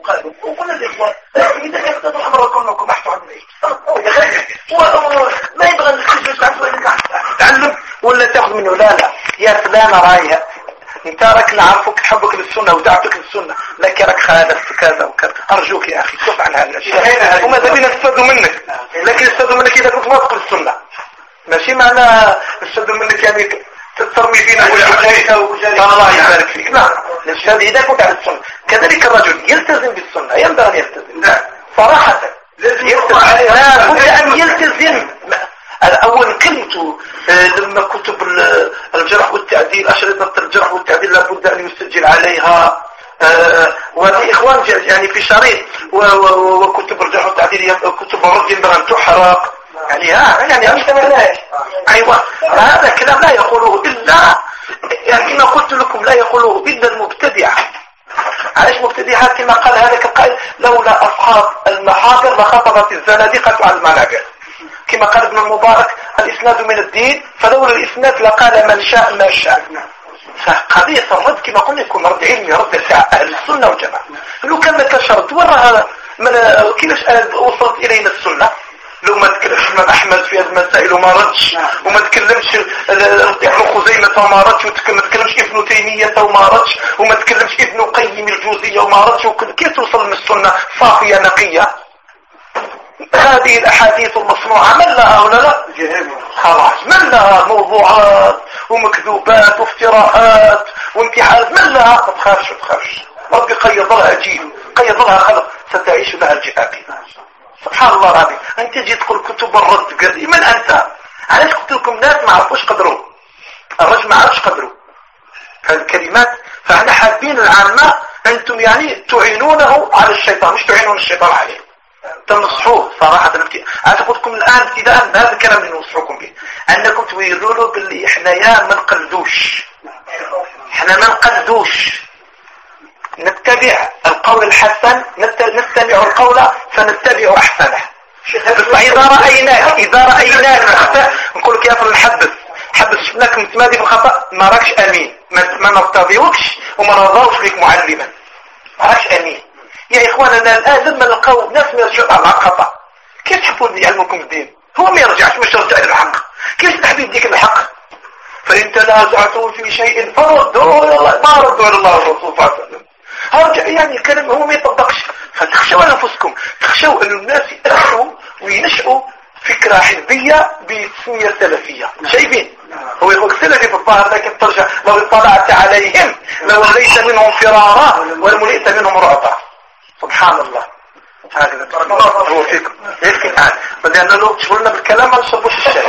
وقالوا وقلنا للاخوان إذا كانت الحمراء كلكم بحثوا عن إيش ما يبغى تعلم ولا تأخذ منه. لا لا. يا فلان رايه انت راك نعرفك حبك للسنة ودعتك للسنة. لكن راك خالفت كذا وكذا. أرجوك يا أخي كف عن هذا الشيء وماذا بينا نستفادوا منك؟ لكن نستفادوا منك إذا كنت واثق للسنة ماشي؟ معنى نستفادوا منك يعني ترمي فينا الله يبارك فيك. نعم. نستفاد إذا كنت على السنة. كذلك الرجل يلتزم بالسنة ينبغي أن يلتزم. صراحة. يلتزم. لا بد أن يلتزم. أنا أول كلمة آه، لما كتب الجرح والتعديل أشرطة الجرح والتعديل لابد أن يسجل عليها. آه، وهذه إخوان يعني في شريط وكتب الجرح والتعديل كتب الرد ينبغي أن تحرق. يعني ها يعني مش أيوة. هذا كلام لا يقوله إلا يعني كما قلت لكم لا يقوله إلا المبتدع علاش مبتدعها كما قال هذا القائل لولا أصحاب المحاضر لخطبت الزنادقة على المنابر كما قال ابن المبارك الإسناد من الدين فلولا الإسناد لقال من شاء ما شاء. فقضية الرد كما قلنا يكون رد علمي رد ساعة أهل السنة والجماعة لو كان ما كانش رد ورا من كيفاش وصلت إلينا السنة؟ لو ما تكلمش الإمام أحمد في هذه المسائل وما ردش وما تكلمش ابن خزيمة وما ردش وما تكلمش ابن تيمية وما ردش وما تكلمش ابن قيم الجوزية وما ردش كيف توصل من السنة صافية نقية. هذه الأحاديث المصنوعة من لها ولا لا. خلاص. من لها موضوعات ومكذوبات وافتراءات وامتحانات؟ من لها؟ ما تخافش ما تخافش. ربي قيض لها جيل قيض لها خلق ستعيش لها الجهاد. سبحان الله العظيم. أنت جيت تقول كتب الرد قال من أنت. علاش قلت لكم ناس ما عرفوش قدروا؟ الرجل ما عرفش قدروا. هذه الكلمات فاحنا حابين العامة أنتم يعني تعينونه على الشيطان مش تعينون الشيطان عليه. تنصحوه صراحة أنا أقول لكم الآن ابتداء هذا الكلام اللي ننصحكم به؟ أنكم تبينوا له باللي إحنا يا ما نقلدوش. إحنا ما نقلدوش. نتبع القول الحسن نستمع القول فنتبع أحسنه. إذا رأيناك إذا رأيناك أخطأ نقول لك يا فلان حدث حدث شفناك متمادي في الخطأ؟ ما راكش أمين. ما نرتضيوكش وما نرضاوش فيك معلما. ما راكش أمين. يا إخواننا الآن لما نلقاو ناس ما يرجعوا على الخطأ كيف تحبوا يعلمكم الدين؟ هو ما يرجعش مش يرجع للحق. كيف تحبي يديك الحق؟ فإن تنازعتم في شيء فردوا إلى الله ما ردوا إلى الله والرسول صلى الله عليه وسلم. هرجع يعني الكلام هو ما يطبقش. فتخشوا أنفسكم تخشوا أن الناس يأخذوا وينشأوا فكرة حزبية بتسمية سلفية. شايفين؟ هو يقول سلفي في الظاهر لكن ترجع لو اطلعت عليهم. لو ليس منهم فرارا ولم منهم رعبا سبحان الله. هكذا بارك الله فيكم. هيك الان بدي أنا لو شغلنا بالكلام ما نشربوش الشاي